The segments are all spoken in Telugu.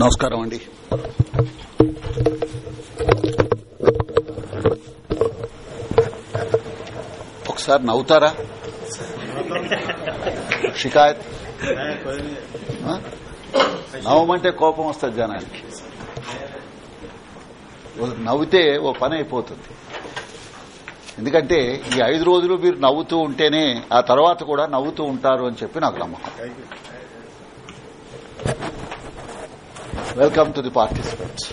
నమస్కారం అండి. ఒకసారి నవ్వుతారా? షికాయత్. నవ్వమంటే కోపం వస్తుంది జనానికి. నవ్వితే ఓ పని అయిపోతుంది. ఎందుకంటే ఈ ఐదు రోజులు మీరు నవ్వుతూ ఉంటేనే ఆ తర్వాత కూడా నవ్వుతూ ఉంటారు అని చెప్పి నాకు నమ్మకం. వెల్కమ్ టు ది పార్టిసిపెంట్స్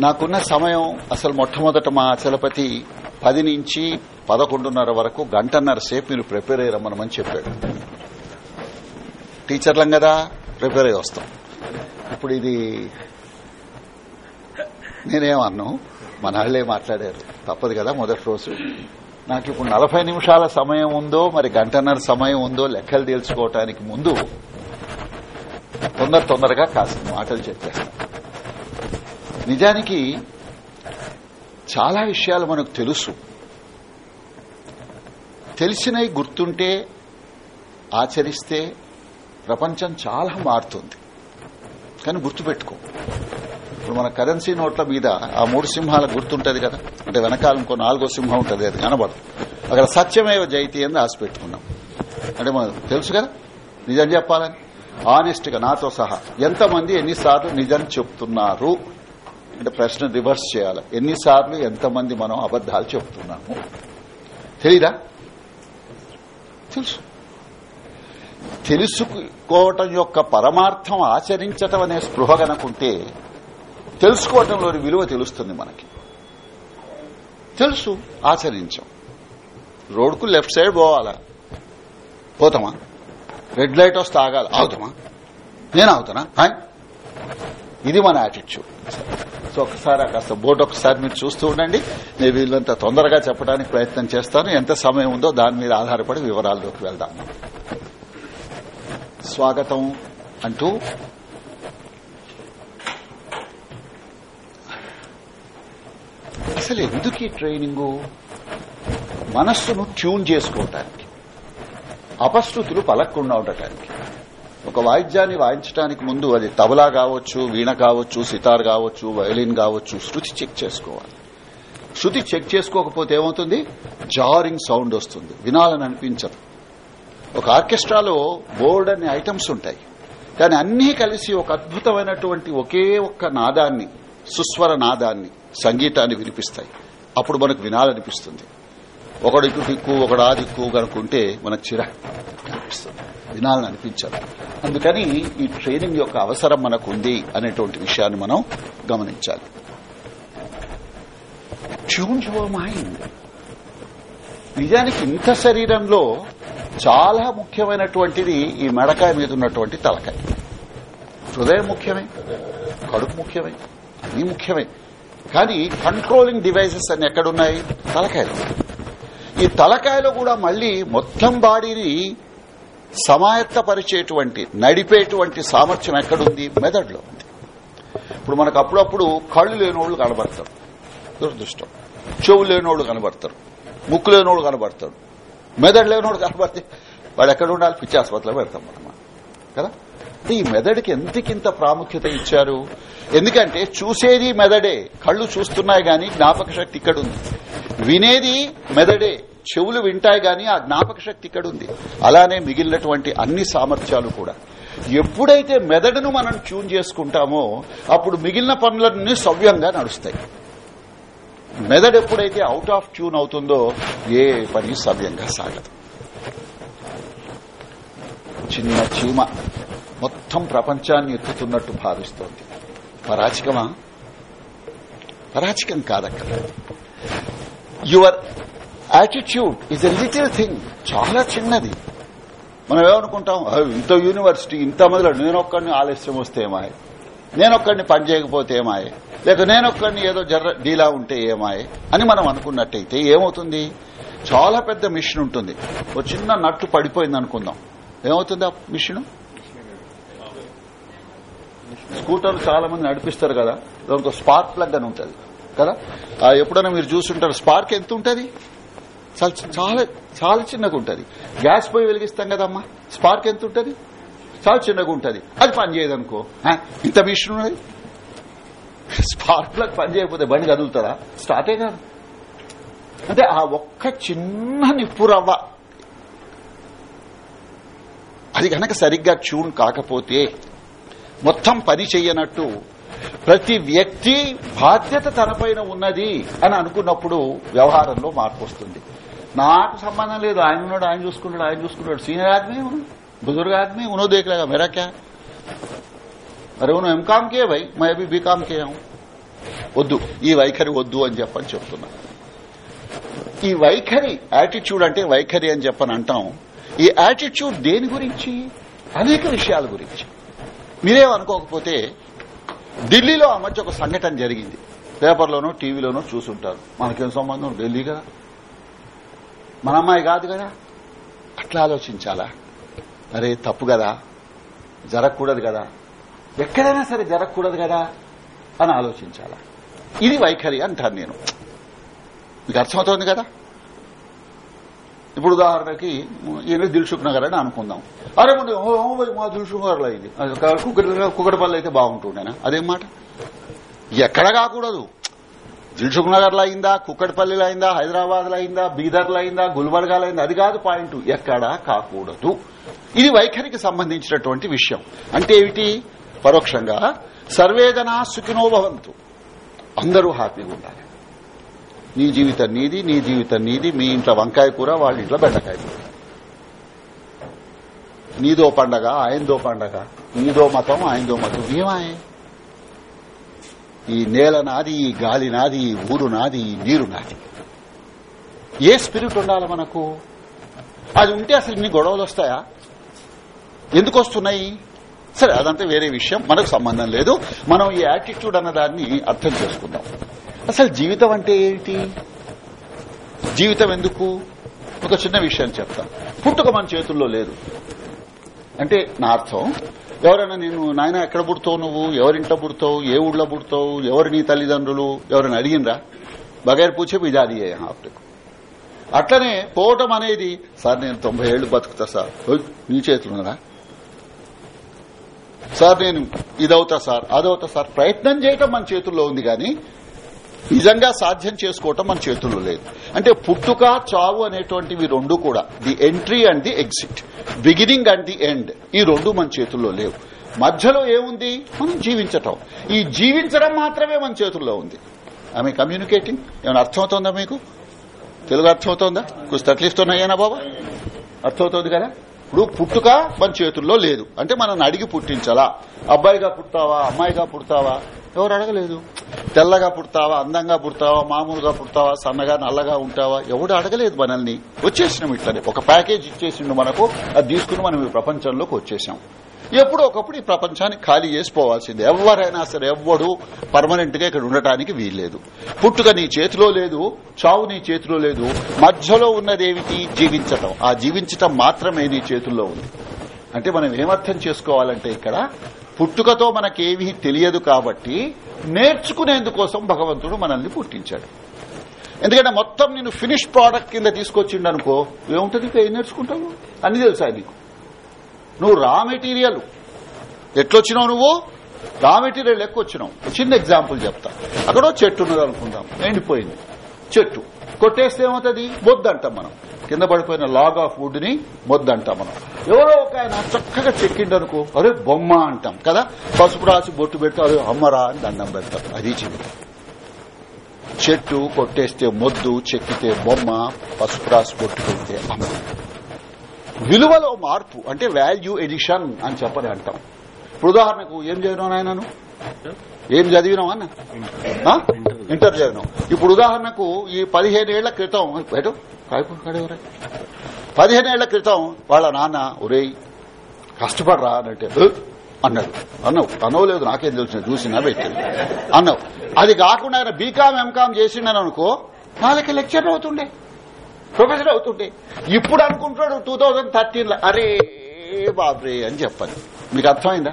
నాకున్న సమయం అసలు మొట్టమొదట మా చలపతి పది నుంచి పదకొండున్నర వరకు గంటన్నర సేపు మీరు ప్రిపేర్ అయ్యి రమ్మనమని చెప్పాడు. టీచర్లం కదా ప్రిపేర్ అయ్యి వస్తాం. ఇప్పుడు ఇది నేనేమన్నాను మన వాళ్ళే మాట్లాడారు. తప్పదు కదా మొదటి రోజు. నాకు ఇప్పుడు నలభై నిమిషాల సమయం ఉందో మరి గంటన్నర సమయం ఉందో లెక్కలు తెలుసుకోవటానికి ముందు తొందర తొందరగా కాస్త మాటలు చెప్పేస్తాను నిజానికి చాలా విషయాలు మనకు తెలుసు. తెలిసినవి గుర్తుంటే ఆచరిస్తే ప్రపంచం చాలా మారుతుంది. కానీ గుర్తుపెట్టుకో. ఇప్పుడు మన కరెన్సీ నోట్ల మీద ఆ మూడు సింహాల గుర్తుంటది కదా? అంటే వెనకాల ఇంకో నాలుగో సింహం ఉంటది అది కనబడదు. అక్కడ సత్యమేవ జైతి అని ఆశ పెట్టుకున్నాం. అంటే మనకు తెలుసు కదా? నిజం చెప్పాలని? ఆనెస్ట్గా నాతో సహా ఎంతమంది ఎన్నిసార్లు నిజం చెప్తున్నారు? అంటే ప్రశ్న రివర్స్ చేయాలి. ఎన్నిసార్లు ఎంతమంది మనం అబద్దాలు చెప్తున్నాము? తెలీదా? తెలుసు. తెలుసుకోవటం యొక్క పరమార్థం ఆచరించటం అనే స్పృహ గనకుంటే తెలుసుకోవటంలోని విలువ తెలుస్తుంది మనకి. తెలుసు ఆచరించాం. రోడ్కు లెఫ్ట్ సైడ్ పోవాలా? పోతామా? రెడ్ లైట్ వస్తే ఆగాలి? ఆగుతామా? నేను ఆగుతానా? హాయ్. ఇది మన యాటిట్యూడ్ సో ఒకసారి కాస్త బోర్డు ఒకసారి మీరు చూస్తూ ఉండండి. నేను వీళ్ళంత తొందరగా చెప్పడానికి ప్రయత్నం చేస్తాను. ఎంత సమయం ఉందో దాని మీద ఆధారపడి వివరాల్లోకి వెళ్దాం. స్వాగతం అంటూ అసలు ఎందుకు ఈ ట్రైనింగు? మనస్సును ట్యూన్ చేసుకోవటానికి అపశృతులు పలక్కుండా ఉండటానికి ఒక వాయిద్యాన్ని వాయించడానికి ముందు అది తబలా కావచ్చు వీణ కావచ్చు సితార్ కావచ్చు వయలిన్ కావచ్చు శృతి చెక్ చేసుకోవాలి. శృతి చెక్ చేసుకోకపోతే ఏమవుతుంది? జారింగ్ సౌండ్ వస్తుంది వినాలని అనిపించదు. ఒక ఆర్కెస్ట్రాలో బోర్డ్ అనే ఐటమ్స్ ఉంటాయి. కానీ అన్నీ కలిసి ఒక అద్భుతమైనటువంటి ఒకే ఒక్క నాదాన్ని సుస్వర నాదాన్ని సంగీతాన్ని వినిపిస్తాయి. అప్పుడు మనకు వినాలనిపిస్తుంది. ఒకడు ఇటు దిక్కు ఒకడు ఆ దిక్కు కనుకుంటే మనకు చిరాకు అనిపిస్తుంది. వినాలని అనిపించదు అందుకని ఈ ట్రైనింగ్ యొక్క అవసరం మనకు ఉంది అనేటువంటి విషయాన్ని మనం గమనించాలి. ట్యూన్ యువర్ మైండ్ నిజానికి ఇంత శరీరంలో చాలా ముఖ్యమైనటువంటిది ఈ మెడకాయ మీద ఉన్నటువంటి తలకాయ. హృదయం ముఖ్యమే కడుపు ముఖ్యమే అన్ని ముఖ్యమే. కానీ కంట్రోలింగ్ డివైసెస్ అని ఎక్కడున్నాయి? తలకాయలు. ఈ తలకాయలో కూడా మళ్ళీ మొత్తం బాడీని సమాయత్తపరిచేటువంటి నడిపేటువంటి సామర్థ్యం ఎక్కడుంది? మెదడులో ఉంది. ఇప్పుడు మనకు అప్పుడప్పుడు కళ్ళు లేనోళ్ళు కనబడతారు. దురదృష్టం. చెవులు లేనోళ్ళు కనబడతారు. ముక్కు లేనోడు కనబడతాడు మెదడు లేనోడు కనబడితే వాడు ఎక్కడ ఉండాలి? పిచ్చి ఆసుపత్రిలో పెడతాం మనం. కదా? ఈ మెదడుకి ఎంతకింత ప్రాముఖ్యత ఇచ్చారు? ఎందుకంటే చూసేది మెదడే కళ్ళు చూస్తున్నాయి గాని జ్ఞాపక శక్తి ఇక్కడ ఉంది వినేది మెదడే చెవులు వింటాయి గాని ఆ జ్ఞాపక శక్తి ఇక్కడ ఉంది అలానే మిగిలినటువంటి అన్ని సామర్థ్యాలు కూడా. ఎప్పుడైతే మెదడును మనం ట్యూన్ చేసుకుంటామో అప్పుడు మిగిలిన పనులన్నీ సవ్యంగా నడుస్తాయి. మెదడు ఎప్పుడైతే అవుట్ ఆఫ్ ట్యూన్ అవుతుందో ఏ పని సవ్యంగా సాగదు. చిన్న చీమ. మొత్తం ప్రపంచాన్ని ఎత్తుతున్నట్టు భావిస్తోంది. పరాచికమా? పరాచికం కాదక్కడ. Your attitude is a little thing చాలా చిన్నది. మనం ఏమనుకుంటాం? ఇంత యూనివర్సిటీ ఇంత మొదలు నేనొక్కడిని ఆలస్యం వస్తే ఏమాయ్? నేనొక్కడిని పని చేయకపోతే ఏమాయ్? లేక నేనొక్కడిని ఏదో జర్ర డీలా ఉంటే ఏమాయ్? అని మనం అనుకున్నట్టయితే ఏమవుతుంది? చాలా పెద్ద మిషన్ ఉంటుంది. ఓ చిన్న నట్టు పడిపోయింది అనుకుందాం ఏమవుతుంది ఆ మిషన్? స్కూటర్ చాలా మంది నడిపిస్తారు కదా దానికి స్పార్క్ ప్లగ్ అని ఉంటుంది కదా? ఎప్పుడైనా మీరు చూస్తుంటారు స్పార్క్ ఎంత ఉంటుంది? చాలా చాలా చాలా చిన్నగా ఉంటుంది. గ్యాస్ పోయి వెలిగిస్తాం కదమ్మా స్పార్క్ ఎంత ఉంటుంది? చాలా చిన్నగా ఉంటుంది. అది పని చేయదనుకో ఇంత మిషన్ ఉన్నది? స్పార్క్ ప్లగ్ పని చేయకపోతే బండి కదులుతారా స్టార్టే కాదు. అంటే ఆ ఒక్క చిన్న నిప్పురవ్వ అది కనుక సరిగ్గా ట్యూన్ కాకపోతే మొత్తం పని చెయ్యనట్టు ప్రతి వ్యక్తి బాధ్యత తనపైన ఉన్నది అని అనుకున్నప్పుడు వ్యవహారంలో మార్పు వస్తుంది. నాకు సంబంధం లేదు. ఆయన ఉన్నాడు ఆయన చూసుకున్నాడు ఆయన చూసుకున్నాడు సీనియర్ ఆద్మీ ఉను आदमी उन्होंने ఉనో लेगा मेरा అరే ఉను ఎంకామ్ కే వై మై అభి బీకామ్ కే వద్దు. ఈ వైఖరి వద్దు అని చెప్పని చెప్తున్నా. ఈ వైఖరి యాటిట్యూడ్ అంటే వైఖరి అని చెప్పని అంటాం. ఈ యాటిట్యూడ్ దేని గురించి? అనేక విషయాల గురించి. మీరేమనుకోకపోతే ఢిల్లీలో ఆ మధ్య ఒక సంఘటన జరిగింది. పేపర్లోనో టీవీలోనో చూసుంటారు. మనకేం సంబంధం? ఢిల్లీ కదా. మన అమ్మాయి కాదు కదా. అట్లా ఆలోచించాలా? అరే తప్పు కదా. జరగకూడదు కదా. ఎక్కడైనా సరే జరగకూడదు కదా అని ఆలోచించాలా? ఇది వైఖరి అంటాను నేను. మీకు అర్థమవుతోంది కదా? ఇప్పుడు ఉదాహరణకి ఈయన దిల్సుఖ్ నగర్ అని అనుకుందాం. అరే ముందు ఓ, మా దిల్సుఖ్ నగర్లో అయింది కుక్కడి కుక్కడపల్లి అయితే బాగుంటుండేనా? అదేం మాట? ఎక్కడ కాకూడదు. దిల్సుఖ్ నగర్లో అయిందా కుక్కడపల్లిలో అయిందా హైదరాబాద్లో అయిందా బీదర్లో అయిందా గుల్బర్గాలో అయిందా అది కాదు పాయింట్. ఎక్కడా కాకూడదు. ఇది వైఖరికి సంబంధించినటువంటి విషయం. అంటే ఏమిటి? పరోక్షంగా సర్వేదనా సుఖినోభవంతు అందరూ హ్యాపీగా ఉండాలి. నీ జీవితం నీది నీ జీవితం నీది మీ ఇంట్లో వంకాయ కూర వాళ్ళ ఇంట్లో బెండకాయ కూర. నీదో పండగ ఆయనదో పండగ నీదో మతం ఆయనదో మతం. ఏమాయ? ఈ నేల నాది ఈ గాలి నాది ఈ ఊరు నాది ఈ నీరు నాది. ఏ స్పిరిట్ ఉండాలి మనకు? అది ఉంటే అసలు ఇన్ని గొడవలు వస్తాయా? ఎందుకు వస్తున్నాయి? సరే అదంతా వేరే విషయం. మనకు సంబంధం లేదు. మనం ఈ యాటిట్యూడ్ అన్నదాన్ని అర్థం చేసుకుందాం. అసలు జీవితం అంటే ఏంటి? జీవితం ఎందుకు? ఒక చిన్న విషయం చెప్తాం. పుట్టుక మన చేతుల్లో లేదు. అంటే నా అర్థం. ఎవరైనా నేను నాయన ఎక్కడ పుడతావు నువ్వు? ఎవరింట్లో పుడతావు? ఏ ఊళ్ళో పుడతావు? ఎవరు నీ తల్లిదండ్రులు? ఎవరైనా అడిగినరా బగైర్ పూచే విజాది ఆప్టకు అట్లనే పోవటం అనేది సార్ నేను తొంభై ఏళ్ళు బతుకుతా సార్. నీ చేతులు సార్ నేను ఇదవుతా సార్ అదవుతా సార్ ప్రయత్నం చేయటం మన చేతుల్లో ఉంది కానీ నిజంగా సాధ్యం చేసుకోవటం మన చేతుల్లో లేదు. అంటే పుట్టుక చావు అనేటువంటివి రెండు కూడా the entry and the exit beginning and the end ఈ రెండు మన చేతుల్లో లేవు. మధ్యలో ఏముంది? మనం జీవించటం. ఈ జీవించడం మాత్రమే మన చేతుల్లో ఉంది. ఆమె కమ్యూనికేటింగ్ ఏమైనా అర్థమవుతోందా మీకు? తెలుగు అర్థమవుతోందా? కొంచెం తట్లిస్తున్నాయేనా బాబా? అర్థమవుతోంది కదా? ఇప్పుడు పుట్టుక మన చేతుల్లో లేదు. అంటే మనం అడిగి పుట్టించాలా? అబ్బాయిగా పుడతావా? అమ్మాయిగా పుడతావా? ఎవరు అడగలేదు? తెల్లగా పుడతావా అందంగా పుడతావా మామూలుగా పుడతావా సన్నగా నల్లగా ఉంటావా? ఎవడు అడగలేదు మనల్ని. వచ్చేసినాం ఇట్లనే. ఒక ప్యాకేజ్ ఇచ్చేసిండు మనకు అది తీసుకుని మనం ఈ ప్రపంచంలోకి వచ్చేసాం. ఎప్పుడో ఒకప్పుడు ఈ ప్రపంచాన్ని ఖాళీ చేసిపోవాల్సిందే ఎవరైనా సరే ఎవ్వడు పర్మనెంట్గా ఇక్కడ ఉండటానికి వీల్లేదు. పుట్టుక నీ చేతిలో లేదు చావు నీ చేతిలో లేదు మధ్యలో ఉన్నదేమిటి? జీవించటం. ఆ జీవించటం మాత్రమే నీ చేతుల్లో ఉంది. అంటే మనం ఏమర్థం చేసుకోవాలంటే ఇక్కడ పుట్టుకతో మనకేమీ తెలియదు కాబట్టి నేర్చుకునేందుకోసం భగవంతుడు మనల్ని పుట్టించాడు. ఎందుకంటే మొత్తం నేను ఫినిష్ ప్రోడక్ట్ కింద తీసుకొచ్చిండు అనుకో ఏముంటుంది ఏం నేర్చుకుంటావు? అన్ని తెలుసా నీకు? నువ్వు రా మెటీరియల్. ఎట్లొచ్చినావు నువ్వు? రా మెటీరియల్ లెక్క వచ్చినావు చిన్న ఎగ్జాంపుల్ చెప్తా. అక్కడో చెట్టు ఉన్నది అనుకుందాం ఎండిపోయింది. చెట్టు. కొట్టేస్తే ఏమవుతుంది? బొద్దు అంటాం మనం. కింద పడిపోయిన లాగ్ ఆఫ్ వుడ్ని మొద్దు అంటాం మనం. ఎవరో ఒక ఆయన చక్కగా చెక్కిండు అనుకో అరే బొమ్మ అంటాం కదా? పసుపు రాసి బొట్టు పెడితే అరే అమ్మరా అని దండం పెడతాం. అది జీవితం చెట్టు కొట్టేస్తే మొద్దు చెక్కితే బొమ్మ పసుపు రాసి బొట్టు పెడితే అమ్మ. విలువలో మార్పు అంటే వాల్యూ ఎడిషన్ అని చెప్పని అంటాం. ఇప్పుడు ఉదాహరణకు ఏం చదివినావు నాయనను? ఏం చదివినావు అన్న? ఇంటర్ చదివినావు. ఇప్పుడు ఉదాహరణకు ఈ పదిహేనేళ్ళ క్రితం బయట పదిహేనేళ్ళ క్రితం వాళ్ళ నాన్న ఒరేయ్ కష్టపడరా అంటే అన్నాడు. అన్నావు. అనవు లేదు నాకేం తెలిసిన చూసినా పెట్టింది అన్నావు. అది కాకుండా ఆయన బీకామ్ ఎంకామ్ చేసిండని అనుకో నాలుగు లెక్చర్ అవుతుండే. ప్రొఫెసర్ అవుతుండే. ఇప్పుడు అనుకుంటాడు టూ థౌజండ్ థర్టీన్లో అరే బాబ్రే అని చెప్పాలి. మీకు అర్థమైందా?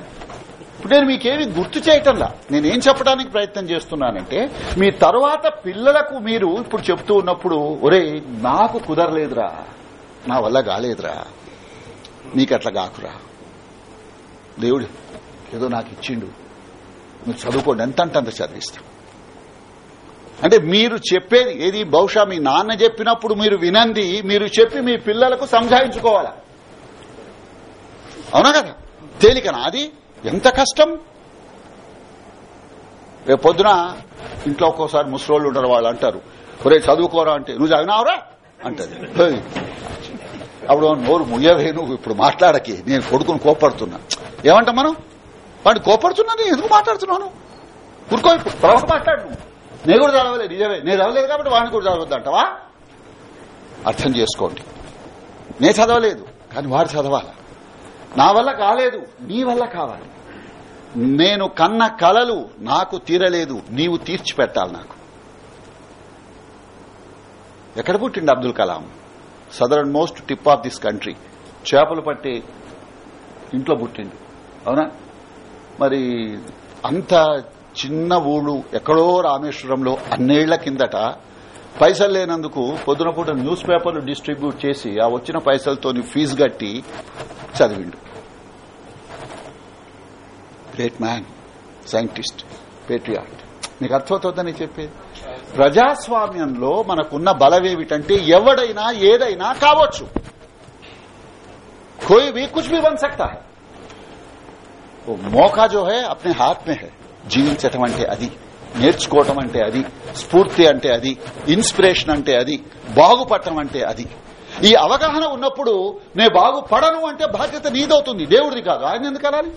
ఇప్పుడు నేను మీకేమి గుర్తు చేయటంలా. నేనేం చెప్పడానికి ప్రయత్నం చేస్తున్నానంటే మీ తర్వాత పిల్లలకు మీరు ఇప్పుడు చెప్తూ ఉన్నప్పుడు ఒరే నాకు కుదరలేదురా. నా వల్ల కాలేదురా. నీకు అట్లా కాకురా. దేవుడు ఏదో నాకు ఇచ్చిండు. మీరు చదువుకోండి ఎంత అంటే అంత చదివిస్తాం. అంటే మీరు చెప్పేది ఏది? బహుశా మీ నాన్న చెప్పినప్పుడు మీరు వినంది మీరు చెప్పి మీ పిల్లలకు సంజాయించుకోవాలా? అవునా కదా? తేలికనా అది? ఎంత కష్టం? రేపు పొద్దున ఇంట్లో ఒక్కోసారి ముసలోళ్ళు ఉంటారు వాళ్ళు అంటారు ఒరే చదువుకోరా అంటే నువ్వు చదివినావురా? అంటది. అప్పుడు నోరు ముయ్యవే నువ్వు ఇప్పుడు మాట్లాడకి నేను కొడుకుని కోపడుతున్నా ఏమంటా మనం? వాడిని కోపడుతున్నా నేను ఎందుకు మాట్లాడుతున్నాను? ఊరుకో ఇప్పుడు తర్వాత మాట్లాడు నువ్వు. నేను కూడా చదవలేదు నిజమే. నేను చదవలేదు కాబట్టి వాడిని కూడా చదవద్దు అంటావా? అర్థం చేసుకోండి. నేను చదవలేదు కానీ వాడు చదవాలి? నా వల్ల కాలేదు నీ వల్ల కావాలి. నేను కన్న కలలు నాకు తీరలేదు నీవు తీర్చి పెట్టాలి నాకు. ఎక్కడ పుట్టిండు Abdul Kalam? Southern most tip of this country. చేపలు పట్టే ఇంట్లో పుట్టిండు. అవునా? మరి అంత చిన్న ఊళ్ళు ఎక్కడో రామేశ్వరంలో అన్నేళ్ళ కిందట పైసలు లేనందుకు పొద్దున పూట న్యూస్ పేపర్లు డిస్ట్రిబ్యూట్ చేసి ఆ వచ్చిన పైసలతోని ఫీజు కట్టి చదివిండు గ్రేట్ మ్యాన్ సైంటిస్ట్ పేట్రియాట్ నీకు అర్థమవుతుందని చెప్పేది ప్రజాస్వామ్యంలో మనకున్న బలమేమిటంటే ఎవడైనా ఏదైనా కావచ్చు कोई भी कुछ भी बन सकता है वो మోకా జో హై అప్నే హాత్ మే హై జీవించటం అంటే అది నేర్చుకోవటం అంటే అది స్ఫూర్తి అంటే అది ఇన్స్పిరేషన్ అంటే అది బాగుపడటం అంటే అది ఈ అవగాహన ఉన్నప్పుడు నేను బాగుపడను అంటే బాధ్యత నీదవుతుంది దేవుడిది కాదు. ఆయన ఎందుకు అనాలి?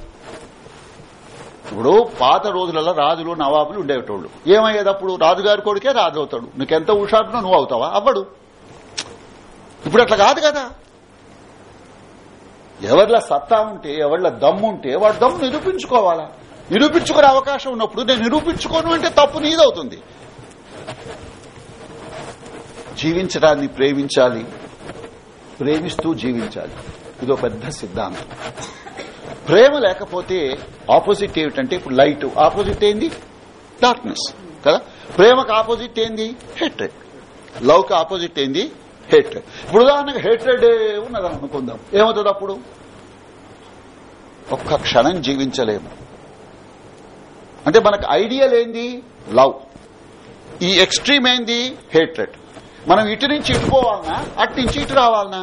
ఇప్పుడు పాత రోజులలో రాజులు నవాబులు ఉండేటోళ్ళు. ఏమయ్యేటప్పుడు రాజుగారి కొడుకే రాజు అవుతాడు నీకెంత హుషారునో నువ్వు అవుతావా? అవ్వడు. ఇప్పుడు అట్లా కాదు కదా. ఎవరిలో సత్తా ఉంటే ఎవరిలో దమ్ము ఉంటే వాడు దమ్ము నిరూపించుకోవాలా? నిరూపించుకునే అవకాశం ఉన్నప్పుడు నేను నిరూపించుకోను అంటే తప్పు నీదవుతుంది. జీవించడాన్ని ప్రేమించాలి. ప్రేమిస్తూ జీవించాలి. ఇదో పెద్ద సిద్ధాంతం. ప్రేమ లేకపోతే ఆపోజిట్ ఏమిటంటే ఇప్పుడు లైట్. ఆపోజిట్ ఏంది? డార్క్నెస్. కదా? ప్రేమకు ఆపోజిట్ ఏంది? హెట్రెడ్ లవ్కి ఆపోజిట్ ఏంది? హెట్రెడ్ ఇప్పుడు ఉదాహరణకు హెట్రెడ్ ఉన్నది అనుకుందాం. ఏమవుతుంది అప్పుడు? ఒక్క క్షణం జీవించలేము. అంటే మనకు ఐడియల్ ఏంది లవ్. ఈ ఎక్స్ట్రీమ్ ఏంది? హేట్రెడ్ మనం ఇటు నుంచి ఇటు పోవాలనా? అటు నుంచి ఇటు రావాలనా?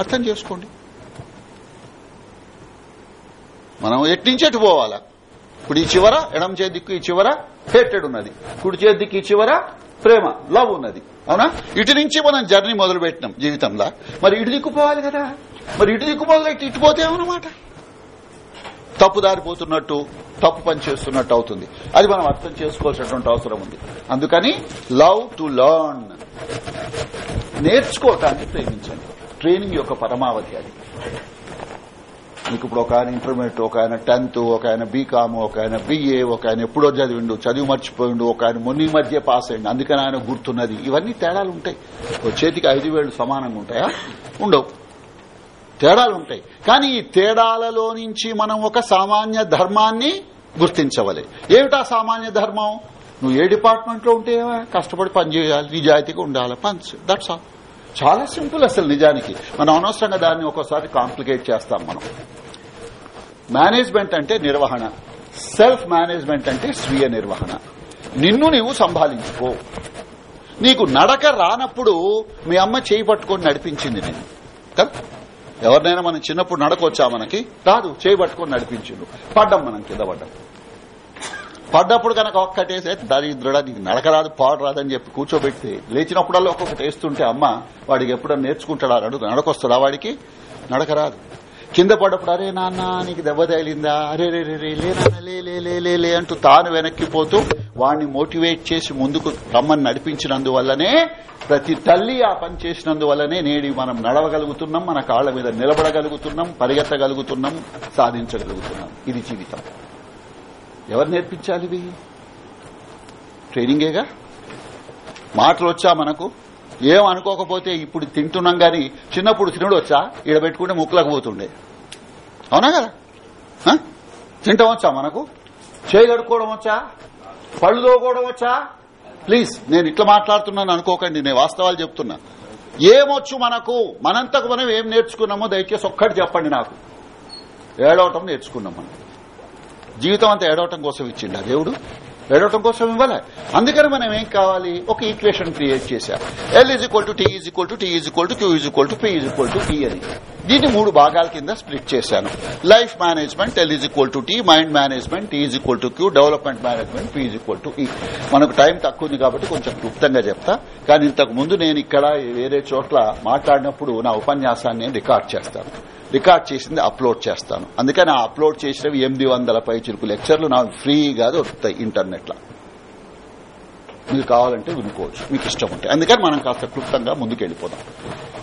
అర్థం చేసుకోండి. మనం ఎటు నుంచి ఎటు పోవాలా? ఇప్పుడు ఈ చివర ఎడం చేతి దిక్కు ఈ చివర హేటెడ్ ఉన్నది. కుడి చేతి దిక్కు ఈ చివర ప్రేమ లవ్ ఉన్నది. అవునా? ఇటు నుంచి మనం జర్నీ మొదలు పెట్టినాం జీవితంలో. మరి ఇటు దిక్కు పోవాలి కదా? మరి ఇటు దిక్కు మొదలెట్టి ఇటు పోతే ఏమన్నమాట? తప్పుదారిపోతున్నట్టు తప్పు పని చేస్తున్నట్టు అవుతుంది. అది మనం అర్థం చేసుకోవాల్సినటువంటి అవసరం ఉంది. అందుకని లవ్ టు లర్న్. నేర్చుకోవటాన్ని ప్రేమించండి. ట్రైనింగ్ యొక్క పరమావధి అది. మీకు ఇప్పుడు ఒక ఆయన ఇంటర్మీడియట్ ఒక ఆయన టెన్త్ ఒక ఆయన బీకామ్ ఒక ఆయన బిఏ ఒక ఆయన ఎప్పుడో చదివిండు చదివి మర్చిపోయిండు ఒక ఆయన మొన్న మధ్య పాస్ అయ్యిండు అందుకని ఆయన గుర్తున్నది. ఇవన్నీ తేడాలు ఉంటాయి. చేతికి ఐదు వేలు సమానంగా ఉంటాయా? ఉండవు. తేడాలు ఉంటాయి కానీ ఈ తేడాలలో నుంచి మనం ఒక సామాన్య ధర్మాన్ని గుర్తించవలే. ఏమిటా సామాన్య ధర్మం? నువ్వు ఏ డిపార్ట్మెంట్లో ఉంటే కష్టపడి పనిచేయాలి నిజాయితీగా ఉండాలి పంచ్ దట్స్ ఆల్ చాలా సింపుల్ అసలు నిజానికి. మనం అనవసరంగా దాన్ని ఒక్కోసారి కాంప్లికేట్ చేస్తాం మనం. మేనేజ్మెంట్ అంటే నిర్వహణ. సెల్ఫ్ మేనేజ్మెంట్ అంటే స్వీయ నిర్వహణ. నిన్ను నీవు సంభాలించుకో. నీకు నడక రానప్పుడు మీ అమ్మ చేయి పట్టుకొని నడిపించింది నేను. కదా? ఎవరినైనా మనం చిన్నప్పుడు నడకొచ్చా మనకి? రాదు చేయి పట్టుకొని నడిపించిండు. పడ్డం మనం కింద పడ్డం. పడ్డప్పుడు కనుక ఒక్కటేసే దరిద్రుడా నీకు నడకరాదు పాడరాదని చెప్పి కూర్చోబెడితే లేచినప్పుడల్లా ఒక్కొక్కటి వేస్తుంటే అమ్మ వాడికి ఎప్పుడన్నా నేర్చుకుంటాడా అడుగు నడకొస్తుందా వాడికి? నడకరాదు. కింద పడ్డప్పుడు అరే నాన్న నీకు దెబ్బ తగిలిందా? అరే రే రే రే లే నాన్న లే లే లే లే లే అంటూ తాను వెనక్కిపోతూ వాడిని మోటివేట్ చేసి ముందుకు రమ్మని నడిపించినందువల్లనే ప్రతి తల్లి ఆ పని చేసినందువల్లనే నేడి మనం నడవగలుగుతున్నాం మన కాళ్ళ మీద నిలబడగలుగుతున్నాం పరిగెత్తగలుగుతున్నాం సాధించగలుగుతున్నాం. ఇది జీవితం. ఎవరు నేర్పించాలి ఇవి ట్రైనింగేగా? మాటలు వచ్చా మనకు? ఏం అనుకోకపోతే ఇప్పుడు తింటున్నాం గాని చిన్నప్పుడు తినడు వచ్చా ఈడ పెట్టుకుంటే ముక్కులకు పోతుండే. అవునా కదా? తింటాం వచ్చా మనకు? చేయగడుకోవడం వచ్చా పళ్ళు తోకోవడం వచ్చా? ప్లీజ్ నేను ఇట్లా మాట్లాడుతున్నాను అనుకోకండి నేను వాస్తవాలు చెప్తున్నా. ఏమొచ్చు మనకు? మనంతకు మనం ఏం నేర్చుకున్నామో దయచేసి ఒక్కటి చెప్పండి నాకు. ఏడవటం నేర్చుకున్నాం మనం. జీవితం అంతా ఏడవటం కోసం ఇచ్చిండు ఆ దేవుడు. ఏడవటం కోసం ఇవ్వాలి. అందుకని మనం ఏం కావాలి? ఒక ఈక్వేషన్ క్రియేట్ చేశాం. L is equal to T is equal to T is equal to Q is equal to P is equal to T అని. దీన్ని మూడు భాగాల కింద స్ప్లిట్ చేశాను. Life management L is equal to T mind management T is equal to Q development management P is equal to E మనకు టైం తక్కువ ఉంది కాబట్టి కొంచెం క్లుప్తంగా చెప్తా. కానీ ఇంతకు ముందు నేను ఇక్కడ వేరే చోట్ల మాట్లాడినప్పుడు నా ఉపన్యాసాన్ని రికార్డ్ చేస్తాను. రికార్డ్ చేసింది అప్లోడ్ చేస్తాను అందుకని ఆ అప్లోడ్ చేసినవి ఎనిమిది వందల పై చిరుకు లెక్చర్లు నాకు ఫ్రీగా దొరుకుతాయి ఇంటర్నెట్ లో మీకు కావాలంటే వినుకోవచ్చు మీకు ఇష్టం ఉంటే అందుకని మనం కాస్త క్లుప్తంగా ముందుకెళ్లిపోదాం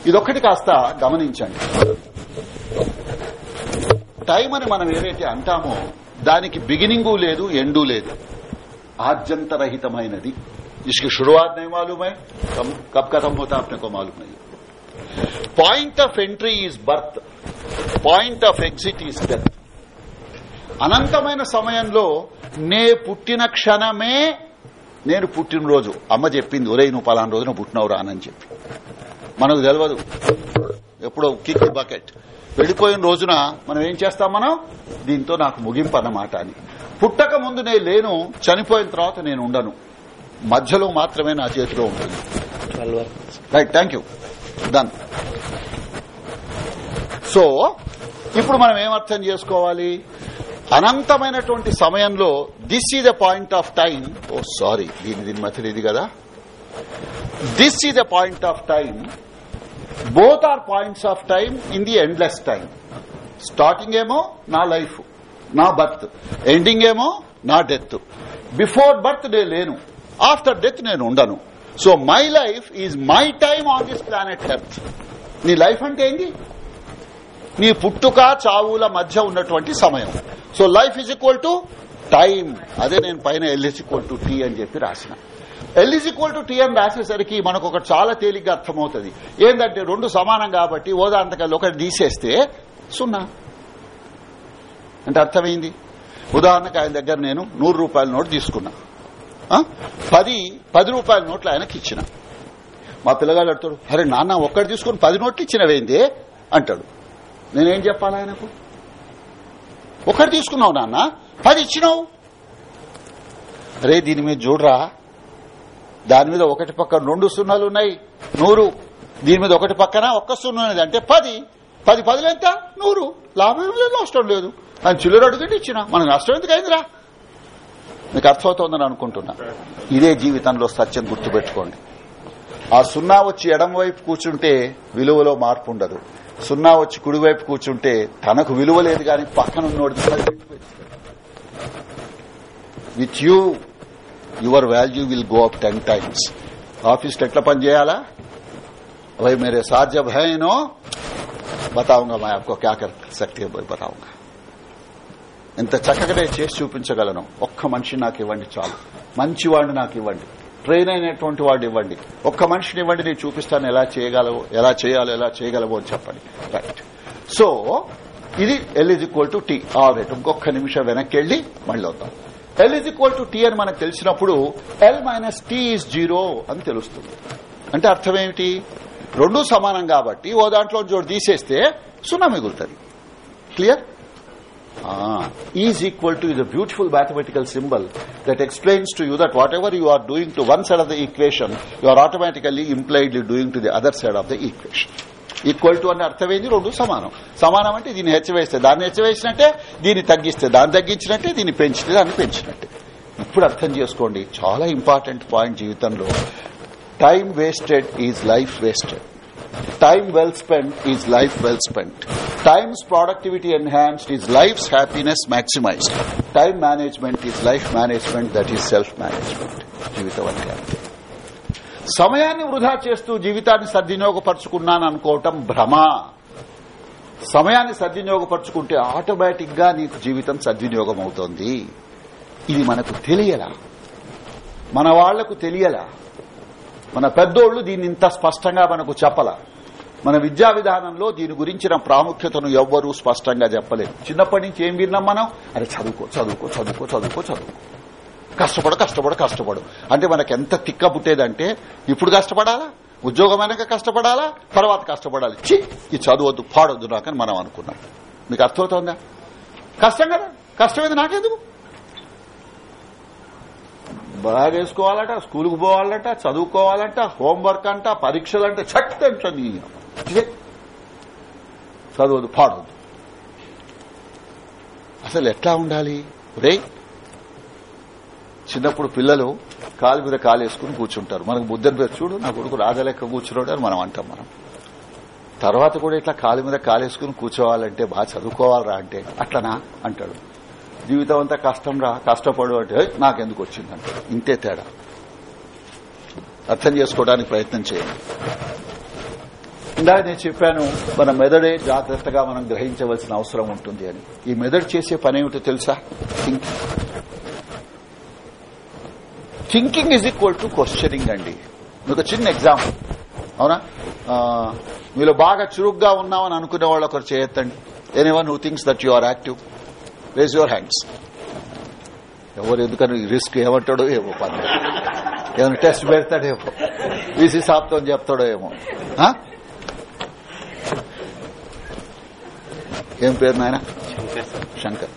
ఇదొక్కటి కాస్త గమనించండి టైం అని మనం ఏదైతే అంటామో దానికి బిగినింగు లేదు ఎండు లేదు ఆద్యంతరహితమైనది इसकी शुरुआत नहीं मालूम है कब खत्म होता अपने को मालूम नहीं point of entry is birth point of exit is death. అనంతమైన సమయంలో నే పుట్టిన క్షణమే నేను పుట్టినరోజు. అమ్మ చెప్పింది ఒరే నువ్వు పలానా రోజున పుట్టినవు రానని చెప్పి. మనకు తెలియదు ఎప్పుడో కిక్ బకెట్. వెళ్ళిపోయిన రోజున మనం ఏం చేస్తాం మనం? దీంతో నాకు ముగింపు అన్నమాట అని. పుట్టక ముందు నేను లేను చనిపోయిన తర్వాత నేను ఉండను. మధ్యలో మాత్రమే నా చేతిలో ఉంటుంది. Right thank you done so ఇప్పుడు మనం ఏమర్థం చేసుకోవాలి? అనంతమైనటువంటి సమయంలో this is the point of time oh sorry దీని దీని మధ్య ఇది కదా? This is the point of time both are points of time in the endless time starting ఏమో నా లైఫ్ నా బర్త్ ఎండింగ్ ఏమో నా డెత్ బిఫోర్ బర్త్ డే లేను. ఆఫ్టర్ డెత్ నేను ఉండను. So my life is my time on this planet earth నీ లైఫ్ అంటే ఏంది నీ పుట్టుక చావుల మధ్య ఉన్నటువంటి సమయం. So life is equal to time అదే నేను పైన ఎల్ ఈక్వల్ టు టీ అని చెప్పి రాసిన. ఎల్ ఈక్వల్ టు టీ అని రాసేసరికి మనకు ఒకటి చాలా తేలిగ్గా అర్థమవుతుంది. ఏంటంటే రెండు సమానం కాబట్టి ఓదాంతకాలు ఒకటి తీసేస్తే సున్నా. అంటే అర్థమైంది? ఉదాహరణకు ఆయన దగ్గర నేను నూరు రూపాయల నోటు తీసుకున్నా. పది పది రూపాయల నోట్లు ఆయనకి ఇచ్చిన. మా పిల్లగాడు అడుతాడు అరే నాన్న ఒక్కడు తీసుకుని పది నోట్లు ఇచ్చినవేంది అంటాడు. నేనేం చెప్పాలి ఆయనకు? ఒకటి తీసుకున్నావు నాన్న పది ఇచ్చినావు. అరే దీని మీద చూడరా. దాని మీద ఒకటి పక్కన రెండు సున్నాలు ఉన్నాయి నూరు. దీని మీద ఒకటి పక్కన ఒక్క సున్నా అంటే పది. పది పదులు ఎంత? నూరు. లాభం లేదు నష్టం లేదు. అని చిల్లర అడుగుంటే ఇచ్చిన. మన నష్టం ఎందుకు అయిందిరా? మీకు అర్థమవుతోందని అనుకుంటున్నా ఇదే జీవితంలో సత్యం గుర్తుపెట్టుకోండి ఆ సున్నా వచ్చి ఎడం వైపు కూర్చుంటే విలువలో మార్పు ఉండదు సున్నా వచ్చి కుడివైపు కూర్చుంటే తనకు విలువ లేదు కానీ పక్కన ఉన్నోడికి with you your value will go up ten times ఆఫీస్లో ఎట్లా పని చేయాలా भाई मेरे साथ जब है इनो बताऊंगा मैं आपको क्या कर सकती है भाई बताऊंगा ఎంత చక్కగా చేసి చూపించగలను. ఒక్క మనిషి నాకు ఇవ్వండి చాలు. మంచివాడిని నాకు ఇవ్వండి. ట్రైన్ అయినటువంటి వాడు ఇవ్వండి. ఒక్క మనిషిని ఇవ్వండి నేను చూపిస్తాను ఎలా చేయగలవు ఎలా చేయాలో ఎలా చేయగలవు అని చెప్పండి. రైట్ సో ఇది L is equal to T all right. ఇంకొక నిమిషం వెనక్కి వెళ్ళి మళ్ళీ వద్దాం. L is equal to T అని మనకు తెలిసినప్పుడు L minus T is zero అని తెలుస్తుంది. అంటే అర్థం ఏమిటి? రెండు సమానం కాబట్టి ఓ దాంట్లో జోడు తీసేస్తే సున్నా మిగులుతుంది. Clear is equal to is a beautiful mathematical symbol that explains to you that whatever you are doing to one side of the equation you are automatically impliedly doing to the other side of the equation equal to అని అర్థమైంది రెండు సమానం. సమానం అంటే దీన్ని హెచ్చవేస్తే దాన్ని హెచ్చవేసినట్టే దీన్ని తగ్గిస్తే దాన్ని తగ్గించినట్టే దీన్ని పెంచితే దాన్ని పెంచినట్టే. ఇప్పుడు అర్థం చేసుకోండి చాలా ఇంపార్టెంట్ పాయింట్ జీవితంలో. Time wasted is life wasted time well spend is life well spend times productivity enhanced is life happiness maximised time management is life management that is self management జీవితం అంటే అంతే. సమయాన్ని వృధా చేస్తూ జీవితాన్ని సద్వినియోగపరుచుకున్నాను అనుకోవటం భ్రమ. సమయాన్ని సద్వినియోగపరుచుకుంటే ఆటోమేటిక్గా నీకు జీవితం సద్వినియోగం అవుతోంది ఇది మనకు తెలియలా. మన వాళ్ళకు తెలియలా. మన పెద్దోళ్ళు దీన్ని ఇంత స్పష్టంగా మనకు చెప్పల. మన విద్యా విధానంలో దీని గురించిన ప్రాముఖ్యతను ఎవ్వరూ స్పష్టంగా చెప్పలేదు. చిన్నప్పటి నుంచి ఏం విన్నాం మనం? అరే చదువుకో చదువుకో చదువుకో చదువుకో చదువుకో. కష్టపడు కష్టపడు కష్టపడు. అంటే మనకు ఎంత తిక్క పుట్టేదంటే ఇప్పుడు కష్టపడాలా? ఉద్యోగమైనాక కష్టపడాలా? తర్వాత కష్టపడాలి. చి ఈ చదువద్దు పాడొద్దు నాకని మనం అనుకున్నాం. మీకు అర్థమవుతోందా? కష్టం కదా? కష్టమైంది నాకెందుకు? బాగేసుకోవాలట స్కూల్కి పోవాలట చదువుకోవాలంట హోంవర్క్ అంట పరీక్షలంట చట్ టెన్షన్ ఇదే. చదవద్దు పాడవద్దు అసలు ఎట్లా ఉండాలి? రే చిన్నప్పుడు పిల్లలు కాలు మీద కాలు వేసుకుని కూర్చుంటారు. మనకు బుద్ధని పేరు చూడు నా కొడుకు రాజలెక్క కూర్చున్నాడు అని మనం అంటాం మనం. తర్వాత కూడా ఇట్లా కాలు మీద కాలేసుకుని కూర్చోవాలంటే బాగా చదువుకోవాలరా అంటే అట్లనా? అంటాడు. జీవితం అంతా కష్టం రా కష్టపడు అంటే నాకెందుకు వచ్చిందంటే ఇంతే తేడా. అర్థం చేసుకోవడానికి ప్రయత్నం చేయండి. ఇందాక నేను చెప్పాను మన మెదడే జాగ్రత్తగా మనం గ్రహించవలసిన అవసరం ఉంటుంది అని. ఈ మెదడు చేసే పని ఏమిటో తెలుసా? Thinking. Thinking is equal to questioning అండి. మీకు చిన్న ఎగ్జాంపుల్. అవునా? మీలో బాగా చురుగ్గా ఉన్నామని అనుకునే వాళ్ళు ఒకరు చేయొద్దండి. Anyone who thinks that you are active raise your hands ఎవరు ఎందుకని రిస్క్ ఏమంటాడో ఏమో పని. ఏమైనా టెస్ట్ పెడతాడేమో. వీసీ సాప్తో చెప్తాడో ఏమో? ఏం పేరు నాయన? శంకర్.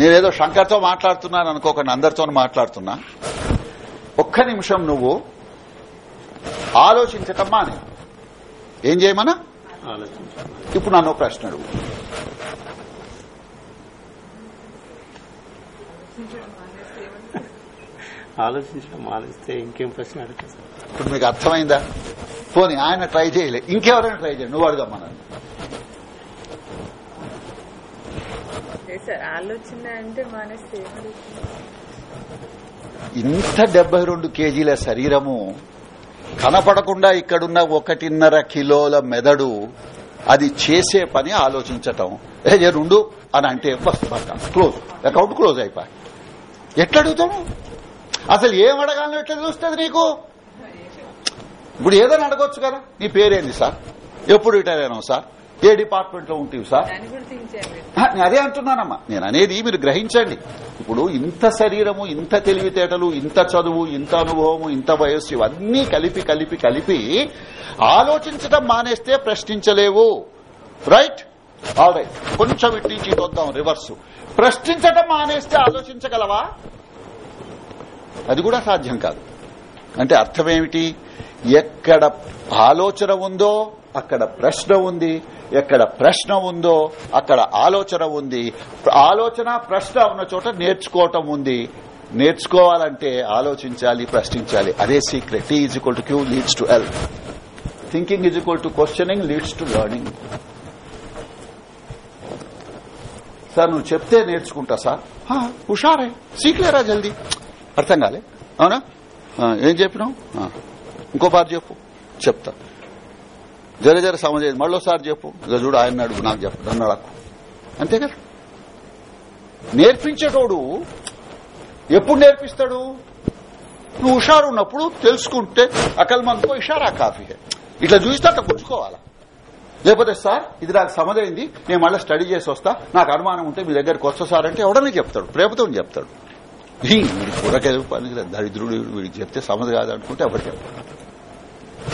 నేనేదో శంకర్తో మాట్లాడుతున్నాను అనుకోకండి అందరితో మాట్లాడుతున్నా. ఒక్క నిమిషం నువ్వు ఆలోచించటం మానే ఏం చేయమన్నా? ఇప్పుడు నన్ను ప్రశ్న అడుగు. ఆలోచించడం మానేస్తే ఇంకేం ప్రశ్న ఇప్పుడు మీకు అర్థమైందా? పోనీ ఆయన ట్రై చేయలే. ఇంకెవరైనా ట్రై చేయండి. నువ్వు అడుగమ్మా ఇంత డెబ్బై రెండు కేజీల శరీరము కనపడకుండా ఇక్కడున్న ఒకటిన్నర కిలోల మెదడు అది చేసే పని ఆలోచించటం. ఏ రెండు అని అంటే బస్ క్లోజ్. అకౌంట్ క్లోజ్ అయిపోయి. ఎట్లా అడుగుతాము అసలు ఏం అడగాలని ఎట్లా తెలుస్తుంది నీకు? ఇప్పుడు ఏదైనా అడగొచ్చు కదా. నీ పేరేంది సార్? ఎప్పుడు రిటైర్ అయినావు సార్? ఏ డిపార్ట్మెంట్లో ఉంటావు సార్? అదే అంటున్నానమ్మా. నేను అనేది మీరు గ్రహించండి. ఇప్పుడు ఇంత శరీరము ఇంత తెలివితేటలు ఇంత చదువు ఇంత అనుభవము ఇంత వయస్సు ఇవన్నీ కలిపి కలిపి కలిపి ఆలోచించడం మానేస్తే ప్రశ్నించలేవు. Right all right. కొంచెం ఇటు నుంచి రివర్స్. ప్రశ్నించటం మానేస్తే ఆలోచించగలవా? అది కూడా సాధ్యం కాదు. అంటే అర్థమేమిటి ఎక్కడ ఆలోచన ఉందో అక్కడ ప్రశ్న ఉంది. ఎక్కడ ప్రశ్న ఉందో అక్కడ ఆలోచన ఉంది. ఆలోచన ప్రశ్న ఉన్న చోట నేర్చుకోవటం ఉంది. నేర్చుకోవాలంటే ఆలోచించాలి ప్రశ్నించాలి. అదే secret T is equal to Q leads to L thinking is equal to questioning leads to learning sir నువ్వు చెప్తే నేర్చుకుంటా సార్. "హా, హుషారే. సీక్లేరా జల్దీ. అర్థం కాలే. అవునా? ఏం చెప్పినావు? ఇంకో పారు చెప్పు. చెప్తా. జర జర సమజేది మళ్ళోసారి చెప్పు. ఇక చూడు ఆయన అడుగు నాకు చెప్పు. నన్ను అడక్కు. అంతే కదా? నేర్పించేటోడు ఎప్పుడు నేర్పిస్తాడు? నువ్వు హుషారు ఉన్నప్పుడు తెలుసుకుంటే అకల్ మనకో ఇషారా కాఫీ. ఇట్లా చూస్తే అట్లా గుంజుకోవాలా లేకపోతే సార్ ఇది నాకు సమదైంది నేను మళ్ళీ స్టడీ చేసి వస్తా నాకు అనుమానం ఉంటే మీ దగ్గరికి వస్తా సార్ అంటే ఎవడనే చెప్తాడు ప్రేమతో చెప్తాడు. వీడి పని దరిద్రుడు వీడికి చెప్తే సమధ కాదనుకుంటే ఎవరు చెప్తాడు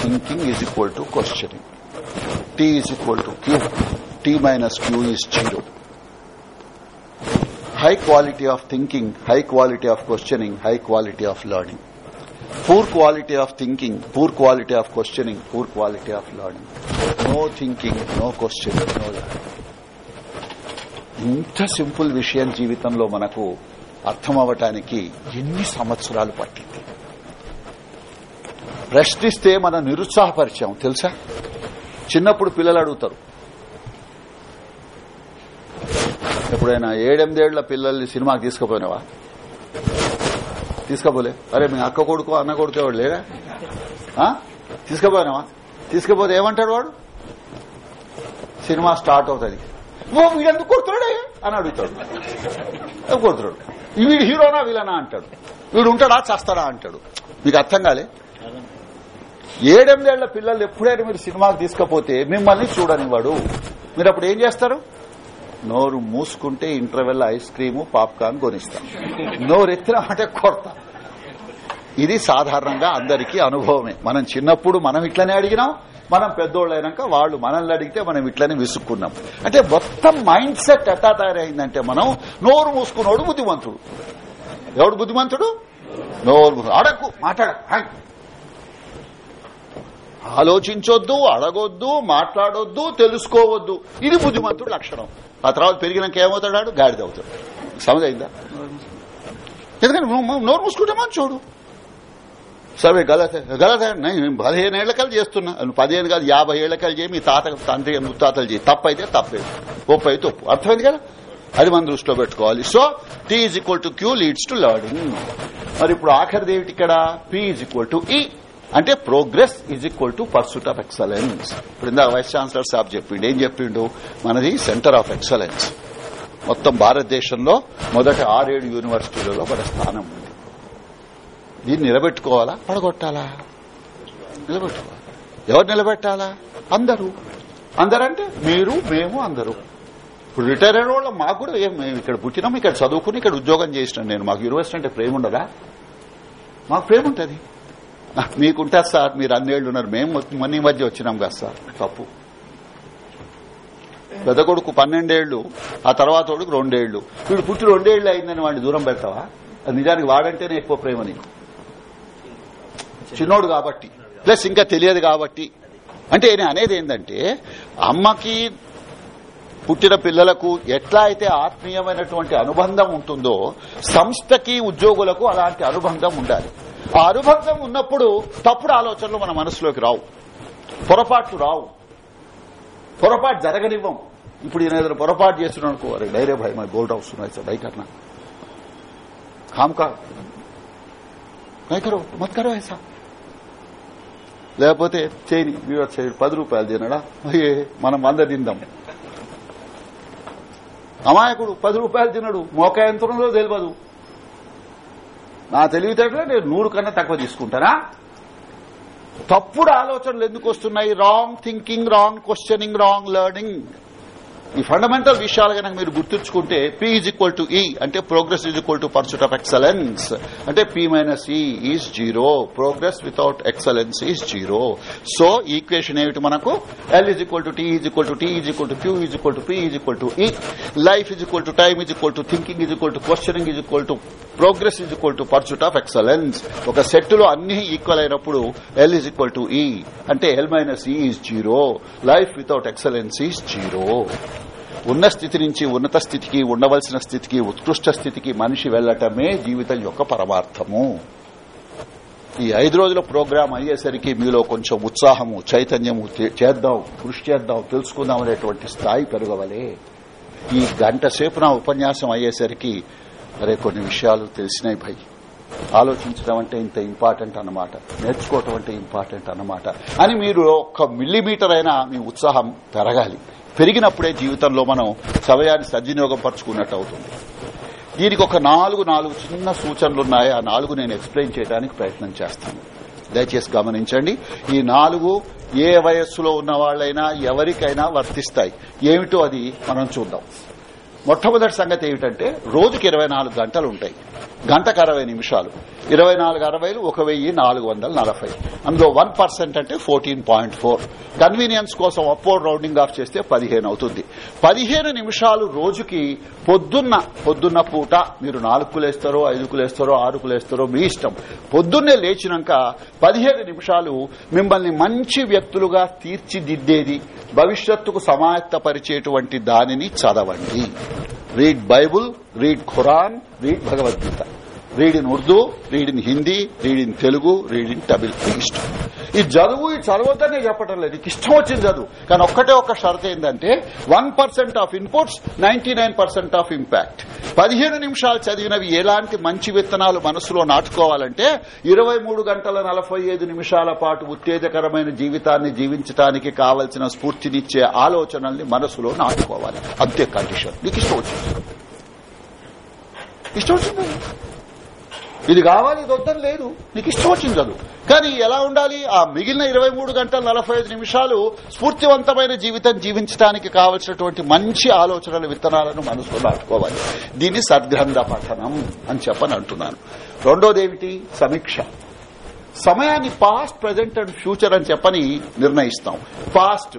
thinking is equal to questioning T is equal to Q T minus Q is zero high quality of thinking high quality of questioning high quality of learning poor quality of thinking poor quality of questioning poor quality of learning no thinking no question no ఇంత సింపుల్ విషయం జీవితంలో మనకు అర్థం అవటానికి ఎన్ని సంవత్సరాలు పట్టింది? ప్రశ్నిస్తే మనం నిరుత్సాహపరిచాం తెలుసా? చిన్నప్పుడు పిల్లలు అడుగుతారు. ఎప్పుడైనా ఏడెనిమిదేళ్ళ పిల్లల్ని సినిమాకి తీసుకుపోయినావా? తీసుకుపోలే. అరే మీ అక్క కొడుకు అన్న కొడుకు ఎవడు లేడా? తీసుకుపోయినావా? తీసుకుపోతే ఏమంటాడు వాడు? సినిమా స్టార్ట్ అవుతుంది. ఓ వీడెందుకు కొడుతున్నాడే? అని అడుగుతాడు. కొడుతున్నాడు? వీడు హీరోనా వీలనా? అంటాడు. వీడు ఉంటాడా చేస్తాడా? అంటాడు. మీకు అర్థం కాలే? ఏడెనిమిదేళ్ళ పిల్లలు ఎప్పుడైనా మీరు సినిమాకి తీసుకపోతే మిమ్మల్ని చూడనివాడు మీరు అప్పుడు ఏం చేస్తారు? నోరు మూసుకుంటే ఇంటర్వెల్ ఐస్ క్రీము పాప్కార్న్ కొనిస్తాం నోరు ఎత్తినామంటే కొడతాం ఇది సాధారణంగా అందరికీ అనుభవమే. మనం చిన్నప్పుడు మనం ఇట్లనే అడిగినాం మనం పెద్దోళ్ళైనాక వాళ్ళు మనల్ని అడిగితే మనం ఇట్లనే విసుక్కున్నాం. అంటే మొత్తం మైండ్ సెట్ ఎట్టా తయారైందంటే మనం నోరు మూసుకున్నోడు బుద్ధిమంతుడు. ఎవడు బుద్ధిమంతుడు? నోరు అడక్కు మాట్లాడ ఆలోచించొద్దు అడగొద్దు మాట్లాడొద్దు తెలుసుకోవద్దు. ఇది బుద్ధిమంతుడు లక్షణం. ఆ తర్వాత పెరిగినాక ఏమవుతాడు గాడిద అవుతాడు సమజైందా? ఎందుకంటే నోరు మూసుకుంటే మంచోడు. సరే గలత గలత నేను పదిహేను ఏళ్ళకల్ చేస్తున్నా. పదిహేను కాదు యాభై ఏళ్ళకల్ చేయి మీ తాత తండ్రి ముత్తాతలు చేయి. తప్పు అయితే తప్పే. ఒప్పు అయితే ఒప్పు. అర్థమైంది కదా? అది మన దృష్టిలో పెట్టుకోవాలి. So T is equal to Q leads to learning మరి ఇప్పుడు ఆఖరిది ఏమిటి ఇక్కడ? P is equal to E అంటే progress is equal to pursuit of excellence ఇప్పుడు ఇందాక వైస్ ఛాన్సలర్ సాబ్ చెప్పిండు. ఏం చెప్పిండు? మనది సెంటర్ ఆఫ్ ఎక్సలెన్స్ మొత్తం భారతదేశంలో మొదటి ఆరేడు యూనివర్సిటీలలో మన స్థానం ఉంది. దీన్ని నిలబెట్టుకోవాలా? పడగొట్టాలా? నిలబెట్టుకోవాలి ఎవరు నిలబెట్టాలా? అందరూ. అందరంటే మీరు మేము అందరూ. ఇప్పుడు రిటైర్ అయిన వాళ్ళం మాకు కూడా ఏం మేము ఇక్కడ పుట్టినాం ఇక్కడ చదువుకుని ఇక్కడ ఉద్యోగం చేసినాం నేను. మాకు యూనివర్సిటీ అంటే ప్రేమ ఉండదా? మాకు ప్రేమ ఉంటుంది. మీకుంటుంది సార్ మీరు అన్నేళ్ళు ఉన్నారు. మేము మన మధ్య వచ్చినాం కదా సార్. తప్పు. పెద్ద కొడుకు పన్నెండేళ్ళు ఆ తర్వాత కొడుకు రెండేళ్ళు వీడు పుట్టి రెండేళ్ళు అయిందని వాడిని దూరం పెడతావా? అది నిజానికి వాడంటేనే ఎక్కువ ప్రేమ నీకు. చిన్నోడు కాబట్టి. ప్లస్ ఇంకా తెలియదు కాబట్టి. అంటే నేను అనేది ఏంటంటే అమ్మకి పుట్టిన పిల్లలకు ఎట్లా అయితే ఆత్మీయమైనటువంటి అనుబంధం ఉంటుందో సంస్థకి ఉద్యోగులకు అలాంటి అనుబంధం ఉండాలి. ఆ అనుబంధం ఉన్నప్పుడు తప్పుడు ఆలోచనలు మన మనసులోకి రావు. పొరపాట్లు రావు. పొరపాటు జరగనివ్వం. ఇప్పుడు ఈయన ఏదైనా పొరపాటు చేస్తున్నాను అనుకో అరే డైరే భయ మరి గోల్డ్ హౌస్ ఉన్నాయి సార్ బైక్ అట్లా. కామ్ కా మత్ ఐసా లేకపోతే చేయని వీడు చేయడు పది రూపాయలు తినడా? అయ్యే మనం వంద తిందాం. అమాయకుడు పది రూపాయలు తినడు మోక ఎంత ఉందో తెలియదు. నా తెలివితేటలో నేను నూరు కన్నా తక్కువ తీసుకుంటానా? తప్పుడు ఆలోచనలు ఎందుకు వస్తున్నాయి? Wrong thinking wrong questioning wrong learning ఈ ఫండమెంటల్ విషయాలు కనుక మీరు గుర్తుంచుకుంటే P is equal to E అంటే progress is equal to pursuit of excellence అంటే P minus E is zero progress without excellence is zero so equation ఏమిటి మనకు L is equal to T is equal to T is equal to Q is equal to P is equal to E life is equal to time is equal to thinking is equal to questioning is equal to progress is equal to pursuit of excellence ఒక సెట్లో అన్ని ఈక్వల్ అయినప్పుడు L is equal to E అంటే L minus E is zero life without excellence is zero ఉన్న స్థితి నుంచి ఉన్నత స్థితికి ఉండవలసిన స్థితికి ఉత్కృష్ట స్థితికి మనిషి వెళ్ళటమే జీవితం యొక్క పరమార్థము. ఈ ఐదు రోజుల ప్రోగ్రాం అయ్యేసరికి మీలో కొంచెం ఉత్సాహము చైతన్యము చేద్దాం కృషి చేద్దాం తెలుసుకుందాం అనేటువంటి స్థాయి పెరగవలే. ఈ గంట సేపు నా ఉపన్యాసం అయ్యేసరికి అరే కొన్ని విషయాలు తెలిసినాయి భయ్. ఆలోచించడం అంటే ఇంత ఇంపార్టెంట్ అన్నమాట. నేర్చుకోవటం అంటే ఇంపార్టెంట్ అన్నమాట. అని మీరు ఒక్క మిల్లీమీటర్ అయినా మీ ఉత్సాహం పెరగాలి. పెరిగినప్పుడే జీవితంలో మనం సమయాన్ని సద్వినియోగపరుచుకున్నట్టు అవుతుంది. దీనికి ఒక నాలుగు నాలుగు చిన్న సూచనలు ఉన్నాయి. ఆ నాలుగు నేను ఎక్స్ప్లెయిన్ చేయడానికి ప్రయత్నం చేస్తాను. దయచేసి గమనించండి. ఈ నాలుగు ఏ వయస్సులో ఉన్న వాళ్ళైనా ఎవరికైనా వర్తిస్తాయి. ఏమిటో అది మనం చూద్దాం. మొట్టమొదటి సంగతి ఏమిటంటే రోజుకి ఇరవై నాలుగు గంటలు ఉంటాయి. గంటకు అరవై నిమిషాలు. ఇరవై నాలుగు అరవైలు ఒక వెయ్యి నాలుగు వందల నలభై. అందులో వన్ పర్సెంట్ అంటే ఫోర్టీన్ పాయింట్ ఫోర్. కన్వీనియన్స్ కోసం అప్పోర్ రౌండింగ్ ఆఫ్ చేస్తే పదిహేను అవుతుంది. పదిహేను నిమిషాలు రోజుకి పొద్దున్న పొద్దున్న పూట మీరు నాలుగు లేస్తారో ఐదుకు లేస్తారో ఆరుకు లేస్తారో మీ ఇష్టం. పొద్దున్నే లేచినాక పదిహేను నిమిషాలు మిమ్మల్ని మంచి వ్యక్తులుగా తీర్చిదిద్దేది భవిష్యత్తుకు సమాయత్తపరిచేటువంటి దానిని చదవండి. Read Bible read Quran read Bhagavad Gita read in Urdu read in Hindi read in Telugu read in Tamil మీ ఇష్టం ఈ చదువు ఈ చదవద్దనే చెప్పడం లేదు. నీకు ఇష్టం వచ్చింది చదువు. కానీ ఒక్కటే ఒక్క షరత్ ఏంటంటే one percent of inputs ninety nine percent of impact పదిహేను నిమిషాలు చదివినవి ఎలాంటి మంచి విత్తనాలు మనసులో నాటుకోవాలంటే ఇరవై మూడు గంటల నలభై ఐదు నిమిషాల పాటు ఉత్తేజకరమైన జీవితాన్ని జీవించడానికి కావలసిన స్ఫూర్తినిచ్చే ఆలోచనల్ని మనసులో నాటుకోవాలి. అంతే కండిషన్. నీకు ఇష్టం వచ్చింది. ఇష్టం వచ్చింది? ఇది కావాలి ఇది వద్దని లేదు. నీకు ఇష్టం వచ్చింది చదువు. కానీ ఎలా ఉండాలి? ఆ మిగిలిన ఇరవై మూడు గంటల నలభై ఐదు నిమిషాలు స్ఫూర్తివంతమైన జీవితం జీవించడానికి కావలసినటువంటి మంచి ఆలోచనల విత్తనాలను మనసులో నాటుకోవాలి. దీన్ని సద్గ్రంథ పఠనం అని చెప్పని అంటున్నాను. రెండోది ఏమిటి? సమీక్ష. సమయాన్ని పాస్ట్ ప్రజెంట్ అండ్ ఫ్యూచర్ అని చెప్పని నిర్ణయిస్తాం. పాస్ట్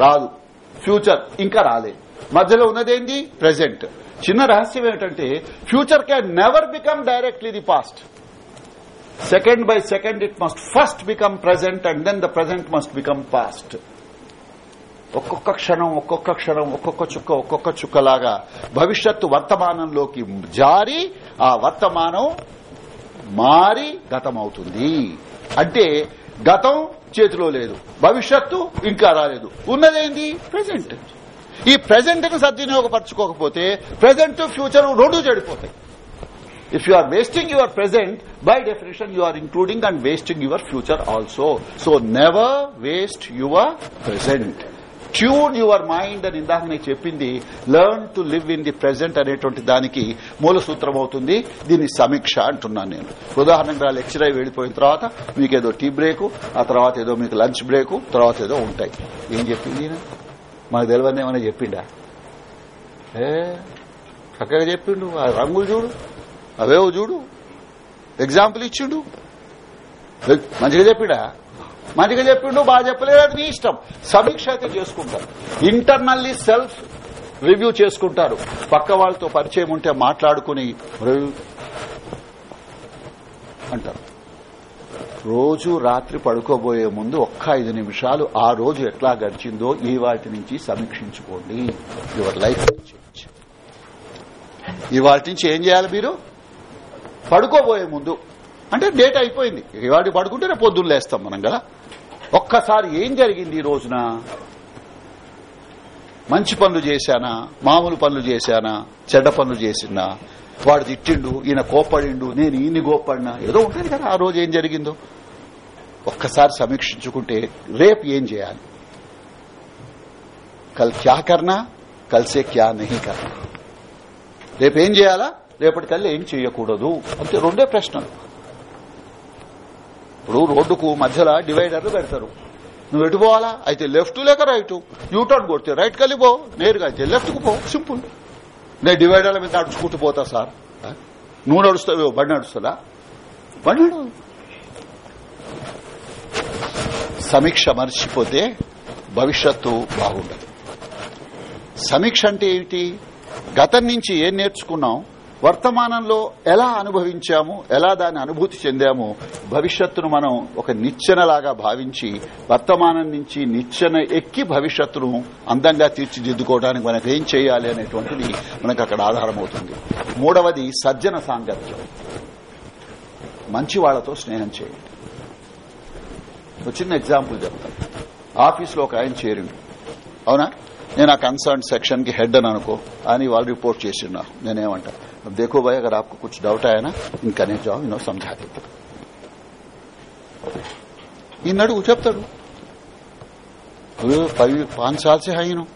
రాదు. ఫ్యూచర్ ఇంకా రాలేదు. మధ్యలో ఉన్నదేంటి ప్రెజెంట్ చిన్న రహస్యం ఏమిటంటే future can never become directly the past second by second it must first become present and then the present must become past ఒక్కొక్క క్షణం ఒక్కొక్క క్షణం ఒక్కొక్క చుక్క ఒక్కొక్క చుక్కలాగా భవిష్యత్తు వర్తమానంలోకి జారి ఆ వర్తమానం మారి గతం అవుతుంది అంటే గతం చేతిలో లేదు భవిష్యత్తు ఇంకా రాలేదు. ఉన్నదేంది? ప్రజెంట్ ఈ ప్రజెంట్ని సద్వినియోగపరచుకోకపోతే ప్రెజెంట్ ఫ్యూచర్ రెండు చెడిపోతాయి. If you are wasting your present by definition you are including and wasting your future also so never waste your present tune your mind అని ఇందాక నేను చెప్పింది learn to live in the present అనేటువంటి దానికి మూల సూత్రం అవుతుంది. దీన్ని సమీక్ష అంటున్నాను నేను. ఉదాహరణగా లెక్చర్ అయి వెళ్ళిపోయిన తర్వాత మీకు ఏదో టీ బ్రేక్ ఆ తర్వాత ఏదో మీకు లంచ్ బ్రేక్ తర్వాత ఏదో ఉంటాయి. ఏం చెప్పింది మనకు తెలియదు ఏమైనా చెప్పిండా? ఏ చక్కగా చెప్పిండు. ఆ రంగులు చూడు అవేవో చూడు. ఎగ్జాంపుల్ ఇచ్చిండు. మంచిగా చెప్పిండా? మంచిగా చెప్పిండు బాగా చెప్పలేదు అది ఇష్టం. సమీక్ష అయితే చేసుకుంటారు. ఇంటర్నల్లీ సెల్ఫ్ రివ్యూ చేసుకుంటారు. పక్క వాళ్ళతో పరిచయం ఉంటే మాట్లాడుకుని అంటారు. రోజు రాత్రి పడుకోబోయే ముందు ఒక్క ఐదు నిమిషాలు ఆ రోజు ఎట్లా గడిచిందో ఈ వాటి నుంచి సమీక్షించుకోండి. యువర్ లైఫ్ చేంజ్ ఈ వాటి నుంచి ఏం చేయాలి మీరు? పడుకోబోయే ముందు. అంటే డేట్ అయిపోయింది. ఇవాటి పడుకుంటే పొద్దున్న లేస్తాం మనం కదా. ఒక్కసారి ఏం జరిగింది ఈ రోజున? మంచి పనులు చేశానా? మామూలు పనులు చేశానా? చెడ్డ పనులు చేసినా వాడు తిట్టిండు ఈయన కోపడిండు నేను ఈయన్ని కోపడినా ఏదో ఉంటుంది కదా ఆ రోజు ఏం జరిగిందో. ఒక్కసారి సమీక్షించుకుంటే రేపు ఏం చేయాలి? కల్ క్యా కర్నా? కల్సే క్యా నహి కర్నా? రేపు ఏం చేయాలా? రేపటికల్లా ఏం చేయకూడదు. అంతే రెండే ప్రశ్నలు. ఇప్పుడు రోడ్డుకు మధ్యలో డివైడర్లు పెడతారు. నువ్వు ఎటు పోవాలా? అయితే లెఫ్ట్ లేక రైట్. యూటర్న్ కొడితే రైట్ కలిపో నేరుగా అయితే లెఫ్ట్కు పో. సింపుల్. నేను డివైడర్ల మీద నడుచుకుంటూ పోతా సార్. నువ్వు నడుస్తావు బండి నడుస్తుందా? బండి సమీక్ష మర్చిపోతే భవిష్యత్తు బాగుండదు. సమీక్ష అంటే ఏమిటి? గతం నుంచి ఏం నేర్చుకున్నాం వర్తమానంలో ఎలా అనుభవించాము ఎలా దాన్ని అనుభూతి చెందాము భవిష్యత్తును మనం ఒక నిచ్చెనలాగా భావించి వర్తమానం నుంచి నిచ్చెన ఎక్కి భవిష్యత్తును అందంగా తీర్చిదిద్దుకోవడానికి మనకు ఏం చేయాలి అనేటువంటిది మనకు అక్కడ ఆధారమవుతుంది. మూడవది సజ్జన సాంగత్యం. మంచి వాళ్ళతో స్నేహం చేయండి. ఒక చిన్న ఎగ్జాంపుల్ చెప్తాను. ఆఫీస్లో ఒక ఆయన చేరిండు. అవునా? నేను ఆ కన్సర్న్ సెక్షన్కి హెడ్ అని అనుకో అని వాళ్ళు రిపోర్ట్ చేసిన్నారు నేనేమంటాను अब देखो भाई अगर आपको कुछ डाउट आया ना इनका नहीं जाओ इन्हों समझा देते ఈయన అడుగు చెప్తాడు పది पांच साल से है इन्हों